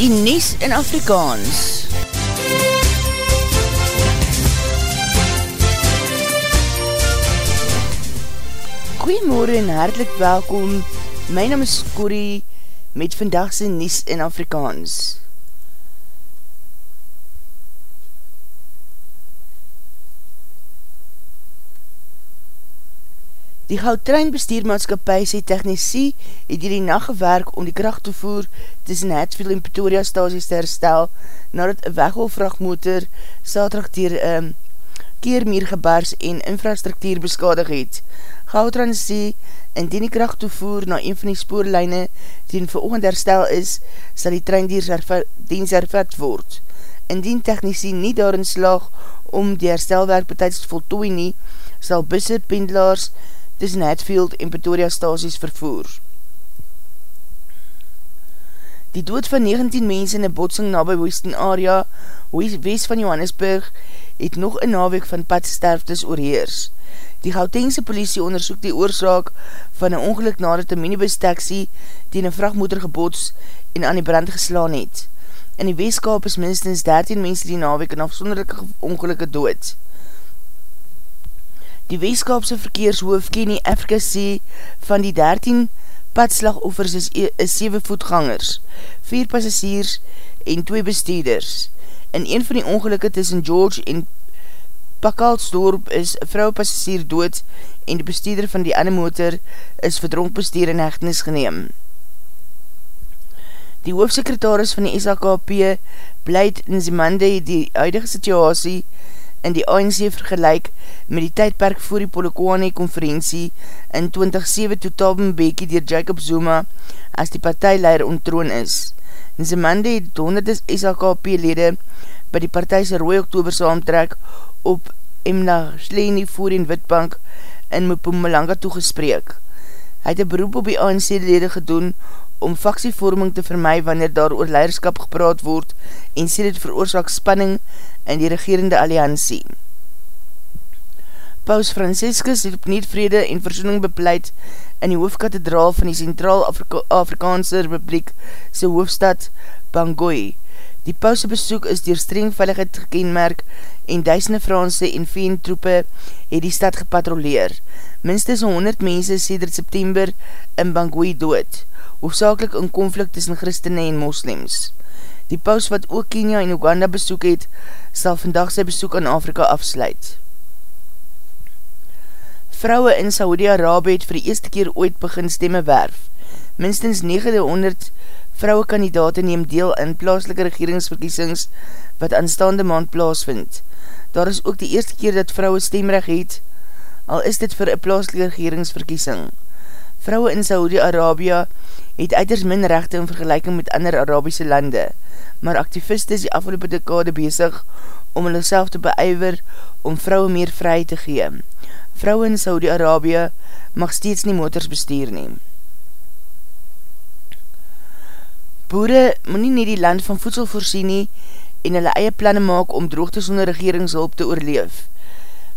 die Nes in Afrikaans. Goeiemorgen en hartelijk welkom, my naam is Corrie met vandagse Nes in Afrikaans. Die Goudtrein bestuurmaatskapie sê technisie het hierdie nacht gewerk om die kracht te voer tussen Hatfield en Pretoria stasies te herstel nadat een wegholvrachtmotor saterdag dier um, keermeer gebars en infrastruktuur beskadig het. Goudtrein sê indien die kracht te voer na een van die spoorlijne die in veroogend herstel is, sal die trein diens hervat word. Indien technisie nie daarin slag om die herstelwerk betijds voltooi nie, sal busse, pendelaars, tussen Hatfield en Pretoria stasies vervoer. Die dood van 19 mense in een botsing na by Western area, west van Johannesburg, het nog een naweek van padsterftes oorheers. Die Gautengse politie onderzoek die oorzaak van een ongeluk nadat een minibus taxi die een vrachtmotor gebots en aan die brand geslaan het. In die weeskap is minstens 13 mense die naweek in afsonderlijke ongelukke dood. Die weeskapse verkeershoof Kenny Afrika sê van die 13 padslagoffers is, is 7 voetgangers, 4 passasiers en 2 besteeders. In een van die ongelukke tussen George en Pakkalsdorp is vrou passasier dood en die besteeder van die ander motor is verdronk besteer in hechtenis geneem. Die hoofdsekretaris van die SAKP blyd in Zimande die huidige situasie in die ANC vergelijk met die tydperk voor die Polokwane konferentie in 2007 toe Tabenbeke dier Jacob Zuma as die partijleider ontroon is. Nzimande het honderd SHKP-lede by die partijse rooi oktober saamtrek op Emna Schleni voor in Witbank in Mpumalanga toegespreek. Hy het een beroep op die ANC-lede gedoen om faksievorming te vermy wanneer daar oor leiderskap gepraat word en sê dit veroorzaak spanning in die regerende alliantie. Paus Franciscus het op niet vrede en verzoening bepleit in die hoofdkathedraal van die Centraal-Afrikaanse -Afrika Republiek sy hoofdstad Bangui. Die pause besoek is dier streng veiligheid gekenmerk en duisende Franse en VN troepe het die stad gepatrolleer. Minstens 100 mense sê dit September in Bangui dood, hoofdzakelik in konflikt tussen christene en moslims. Die paus wat ook Kenia en Uganda besoek het, sal vandag sy besoek aan Afrika afsluit. Vrouwe in Saudi-Arabië het vir die eerste keer ooit begin stemme werf. Minstens 900 vrouwe kandidate neem deel in plaaslike regeringsverkiesings wat aanstaande maand plaasvind. Daar is ook die eerste keer dat vrouwe stemrecht het, al is dit vir een plaaslike regeringsverkiesing. Vrouwe in Saudi-Arabië het uiters min rechte in vergelijking met ander Arabiese lande, maar activiste is die afgelopen dekade bezig om hulle self te beijver om vrouwe meer vry te gee. Vrouwe in Saudi-Arabië mag steeds nie motors bestuur neem. Boere moet nie nie die land van voedsel voorsien nie en hulle eie planne maak om droogte sonder regeringshulp te oorleef.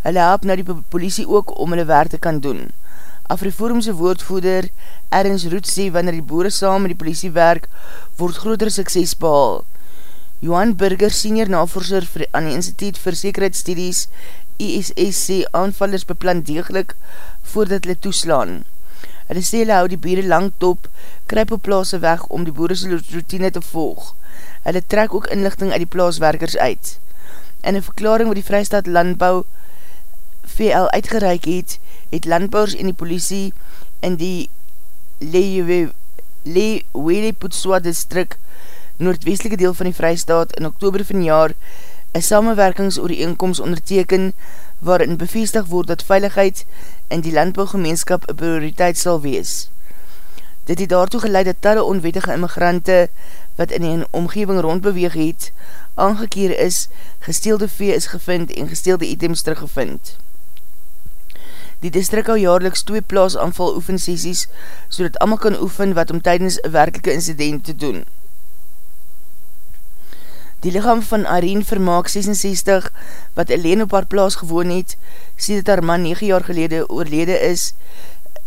Hulle help na die politie ook om hulle werk te kan doen. Afriforumse woordvoeder Ernst Roet sê wanneer die boere saam met die politie werk, word groter sukses behal. Johan Burger, senior navorser vir, aan die Instituut vir Sekerheidsstudies, ISS, sê aanvallers beplan degelijk voordat hulle toeslaan. Hulle sê hulle hou die bieren lang top, kryp op plaas weg om die boerse routine te volg. Hulle trek ook inlichting uit die plaaswerkers uit. In een verklaring wat die Vrystaat Landbouw VL uitgereik het, het landbouwers en die politie in die Lewele Poetswa distrik noordwestelike deel van die Vrystaat in oktober van jaar een samenwerkingsooreenkomst onderteken waarin bevestig word dat veiligheid in die landbouwgemeenskap een prioriteit sal wees. Dit het daartoe geleid dat talle onwettige immigrante wat in die omgeving rondbeweeg het, aangekeer is, gesteelde vee is gevind en gesteelde items teruggevind. Die distrik hou jaarliks twee plaas aanval oefensessies, so dat allemaal kan oefen wat om tydens een werkelike incident te doen. Die lichaam van Areen Vermaak 66, wat alleen op haar plaas gewoon het, sê dat haar man 9 jaar gelede oorlede is,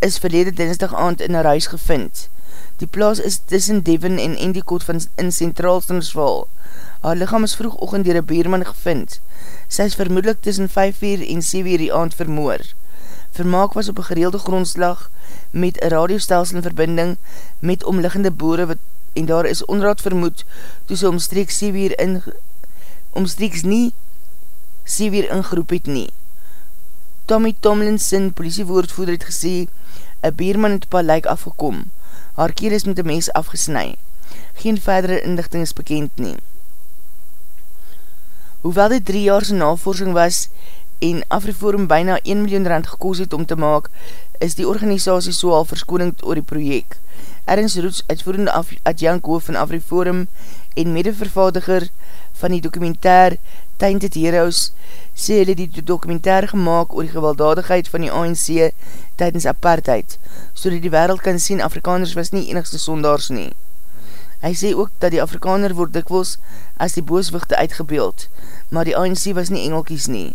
is verlede dinsdag aand in haar huis gevind. Die plaas is tussen Devon en Endicott van in Centraal Transvaal. Haar lichaam is vroeg ochend dier een beerman gevind. Sy is vermoedelijk tussen 5 uur en 7 uur die aand vermoor. Vermaak was op een gereelde grondslag met een radiostelsel in verbinding met omliggende boere wat, en daar is onraad vermoed toe sy omstreeks 7 uur in omstreeks nie 7 uur ingeroep het nie. Tommy Tomlinson, politiewoordvoerder, het gesê, een beerman het pa lijk afgekom. Haar keel is met een mes afgesnui. Geen verdere inlichting is bekend nie. Hoewel dit drie jaarse navorsing was en Afriforum byna 1 miljoen rand gekoos het om te maak, is die organisatie so al verskoning oor die projek. Ernst Roets, uitvoerende adjank hoof van Afriforum en medevervaardiger van die dokumentair Tainted Heroes, sê hulle die dokumentair gemaakt oor die gewelddadigheid van die ANC tydens apartheid, so die wereld kan sien Afrikaners was nie enigste sondaars nie. Hy sê ook dat die Afrikaner word dikwels as die booswichte uitgebeeld, maar die ANC was nie engelkies nie.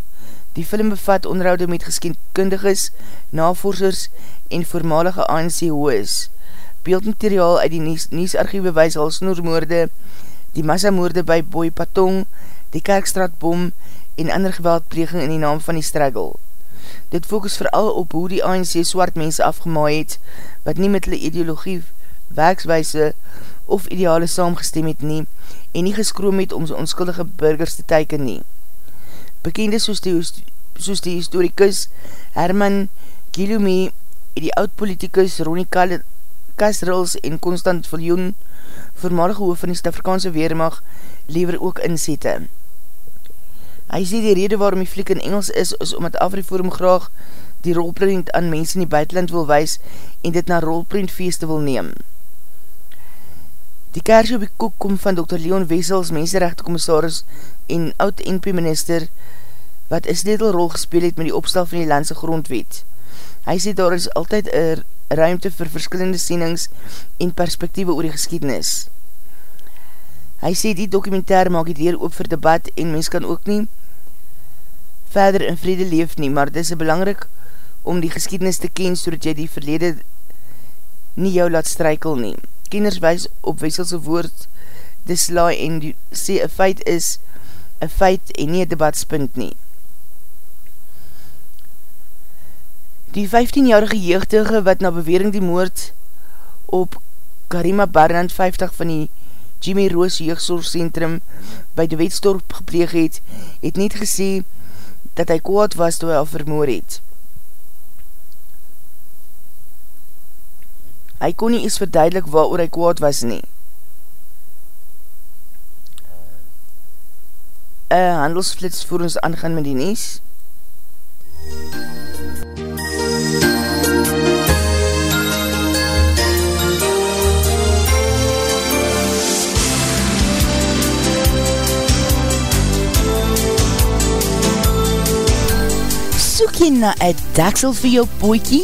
Die film bevat onderhoude met geskendkundiges, navorsers en voormalige ANC hoes. Beeldmateriaal uit die Niesarchie bewys al snoermoorde, die massamoorde by Boy Patong, die Kerkstraatbom en ander geweldpleging in die naam van die struggle. Dit focus vooral op hoe die ANC swart mense afgemaai het, wat nie met hulle ideologie, werkswijse of ideale saamgestem het nie en nie geskroom het om sy onskuldige burgers te teiken nie. Bekende soos die, soos die historikus Herman Gilumee en die oud-politikus Ronnie Kasrils en Constant Viljoen, voormalige hoof van die Stafrikaanse Weermacht, lever ook inzette. Hy sê die rede waarom die fliek in Engels is, is omdat Afriforum graag die rolprint aan mense in die buitenland wil wees en dit na rolprintfeeste wil neem. Die kersie op die koek kom van Dr. Leon Wessels, menserechte commissaris en oud-NP-minister, wat is dit al rol gespeel het met die opstel van die landse grondwet. Hy sê daar is altyd een ruimte vir verskillende sienings en perspektieve oor die geschiedenis. Hy sê die dokumentair maak die deur op vir debat en mens kan ook nie verder in vrede leef nie, maar dit is belangrik om die geschiedenis te ken, so jy die verlede nie jou laat strykel nie. Kenners wees op wisselse woord dis laai en die, sê een feit is een feit en nie een debatspunt nie. Die 15-jarige jeugdige wat na bewering die moord op Karima Barnand 50 van die Jimmy Roos jeugdzorgcentrum by de wetstorp gepleeg het, het net gesê dat hy kwaad was toe hy al vermoor het. Hy kon nie eens verduidelik waar oor hy kwaad was nie. Een handelsflits voor ons aangaan met die nies. soek jy na een daksel vir jou poekie?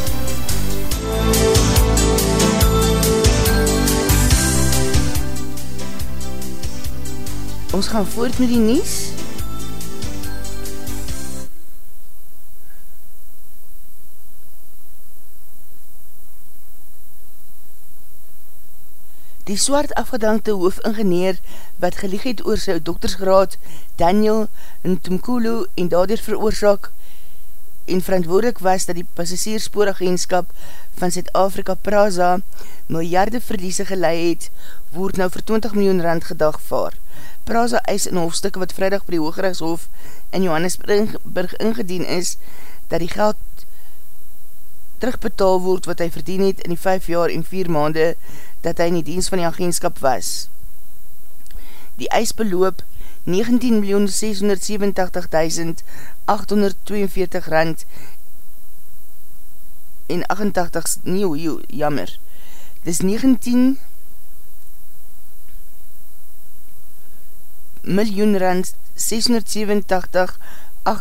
Ons gaan voort met die nies. Die swart afgedankte hoofingenieur wat gelieg het oor sy doktersgraad Daniel Ntumkulu en daardoor veroorzaak en verantwoordelik was dat die passasierspooragentskap van Zuid-Afrika Praza miljarde verliese gelei het, word nou vir 20 miljoen rand gedagvaar. Praza eis in hoofstukke wat vrijdag by die Hoogrechtshof in Johannesburg ingedien is, dat die geld terugbetaal word wat hy verdien het in die 5 jaar en 4 maande dat hy in die dienst van die agentskap was. Die eis beloop 19.687.842 rand en 88 nieuw, nieuw, jammer. Dis 19 miljoen rand 687 842.000.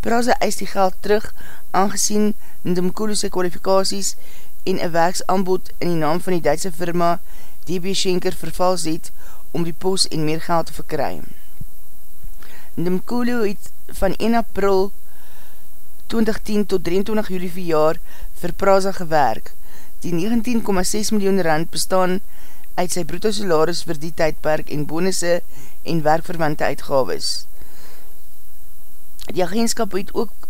Praza eis die geld terug, aangezien Ndumkulu sy kwalifikaties en een werksaanbod in die naam van die Duitse firma DB Schenker vervals het om die pos en meer geld te verkry. Ndimkulu het van 1 april 2010 tot 23 juli vir jaar vir Praza gewerk. Die 19,6 miljoen rand bestaan uit sy bruto salaris vir die tydperk en bonusse en werkverwante uitgaves. Die agentskap het ook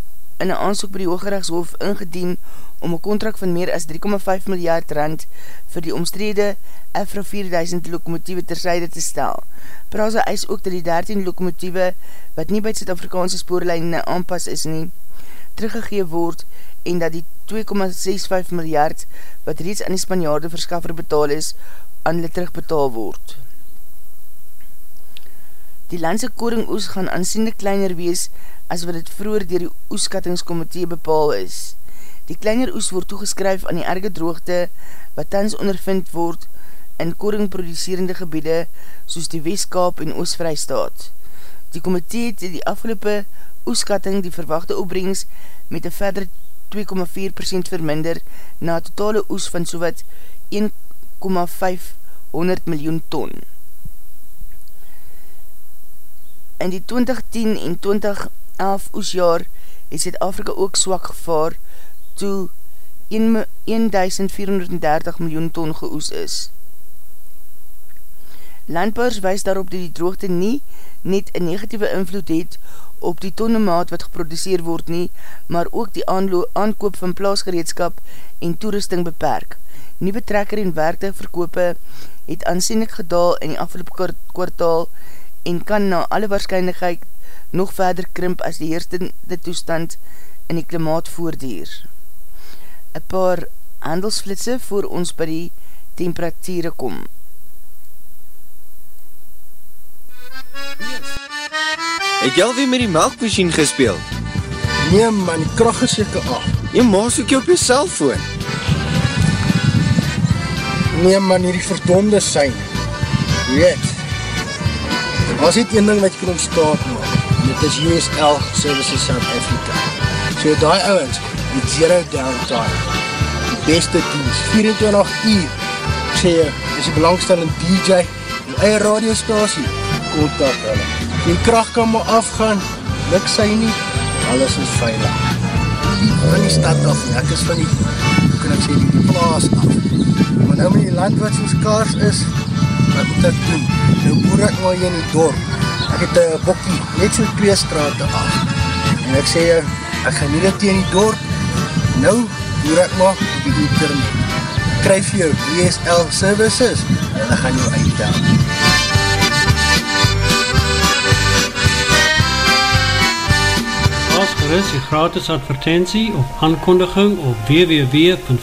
in een aansoek by die Hooggerechtshof ingedien om een contract van meer as 3,5 miljard rand vir die omstrede Afro 4000 lokomotieve terzijde te stel. Praza eis ook dat die 13 lokomotieve, wat nie by het Zuid-Afrikaanse spoorlijne aanpas is nie, teruggegeen word en dat die 2,65 miljard wat reeds aan die Spanjaarde verskaffer betaal is, aan hulle terugbetaal word. Die landse koring oes gaan aansiende kleiner wees as wat het vroeger dier die oeskattingskomitee bepaal is. Die kleiner oes word toegeskryf aan die erge droogte wat tans ondervind word in koringproducerende gebiede soos die Westkaap en Oosvrijstaat. Die komitee het die afgelope oeskatting die verwachte opbrengs met een verder 2,4% verminder na totale oes van sowat 1,500 miljoen ton. In die 2010 en 2011 oesjaar het Zuid-Afrika ook swak gevaar toe 1430 miljoen ton geoes is. Landbouwers wees daarop dat die droogte nie net een negatieve invloed het op die tonnemaat wat geproduceer word nie, maar ook die aankoop van plaasgereedskap en toerusting beperk. Nieuwe trekker en werkte verkope het aansienlik gedaal in die afgelopen kwartaal en kan na alle waarschijnlijkheid nog verder krimp as die eerste toestand in die klimaat voordier een paar handelsflitse voor ons by die temperatuur kom. Het jy alweer met die melkmachine gespeeld? Nee man, die kracht is jyke af. Jy maas ook jy op jy cellfoon. Nee man, hierdie verdonde sein. Weet, as dit een ding wat jy kan ontstaan maak, dit is USL Services South Africa. So die ouwens, met zero downtime. Die beste dienst, 24 uur. Ek sê jy, is die belangstellende DJ, die eie radiostasie, kontak hulle. Die kracht kan maar afgaan, luk sy nie, alles is veilig. Van die stad af, ek is van die, hoe kan ek sê, die plaas af. Maar nou met die land wat soos kaars is, wat moet ek doen? Nou boer ek maar hier in die dorp. Ek het een bokkie, net so twee straten af. En ek sê ek gaan nie dit in die dorp, Nou, hoe ek maar op die internet. Kryf jou DSL services en dan gaan jou uitdaan. Pas gerust die gratis advertentie of aankondiging op www.v.co.za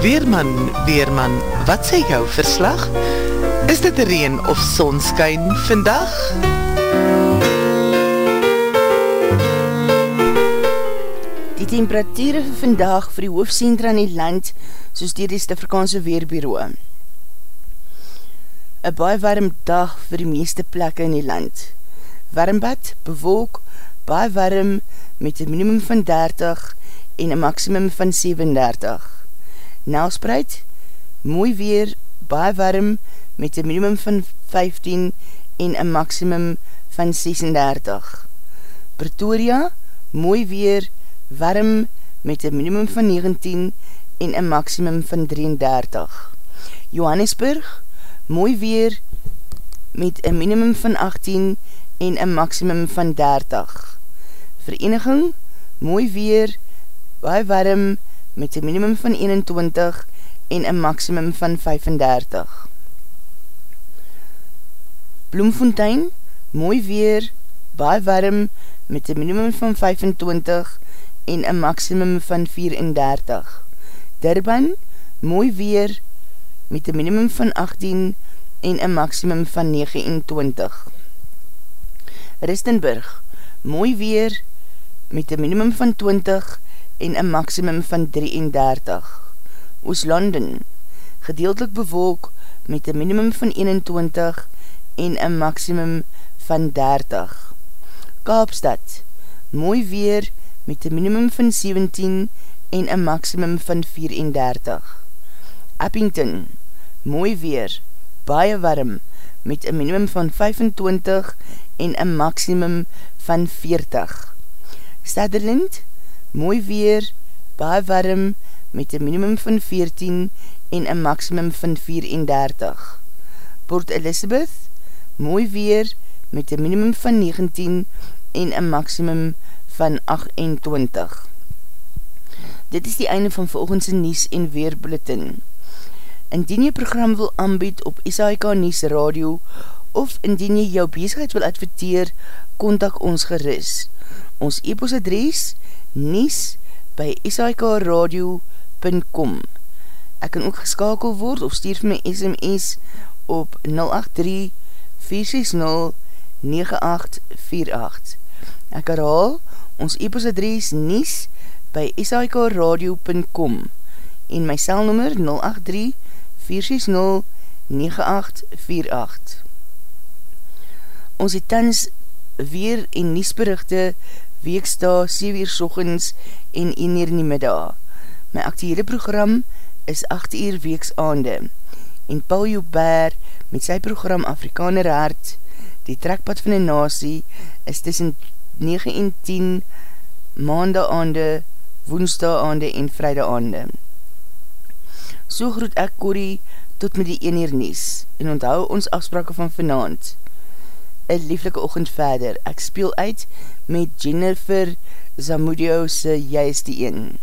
Weerman, Weerman, wat sê jou verslag? Is dit reen of sonskyn vandag? Die temperatuur vir vandag vir die hoofdcentra in die land, soos dier die Stifrikaanse Weerbureau. Een baie warm dag vir die meeste plekke in die land. Warmbad, bewolk, baie warm met een minimum van 30 en een maximum van 37. Nelspreid, mooi weer, baie warm, met een minimum van 15 en een maximum van 36. Pretoria, mooi weer, warm, met een minimum van 19 en een maximum van 33. Johannesburg, mooi weer, met een minimum van 18 en een maximum van 30. Vereniging, mooi weer, baie warm, met een minimum van 21 en een maximum van 35. Bloemfontein, mooi weer, baie warm, met een minimum van 25 en een maximum van 34. Durban, mooi weer, met een minimum van 18 en een maximum van 29. Ristenburg, mooi weer, met een minimum van 20 en een maximum van 33. Ooslanden, gedeeltelik bewolk met een minimum van 21 en een maximum van 30. Kaapstad, mooi weer met een minimum van 17 en een maximum van 34. Eppington, mooi weer, baie warm met een minimum van 25 en een maximum van 40. Sutherland, mooi weer, baie warm, met een minimum van 14 en een maximum van 34. Port Elizabeth, mooi weer, met een minimum van 19 en een maximum van 28. Dit is die einde van volgendse Nies en Weerbulletin. Indien jy program wil aanbied op SAIK Nies Radio of indien jy jou bezigheid wil adverteer, kontak ons geris. Ons e-post adres is nies by sikradio.com Ek kan ook geskakel word of stuur my SMS op 083-460-9848 Ek herhaal, ons e-post adres nies by sikradio.com en my selnummer 083-460-9848 Ons het tans weer en niesberichte weeksta 7 uur sochens en 1 uur in die middag. My actiehede program is 8 uur weeks aande en Paul Joubert met sy program Afrikaner Hart, die trekpad van die nasie, is tussen 9 en 10 maande aande, woensdag aande en vrijdag aande. So groet ek Corrie tot met die 1 uur nies en onthou ons afsprake van vanavond een lieflike ochend verder. Ek speel uit met Jennifer Zamudio se Jy is die een.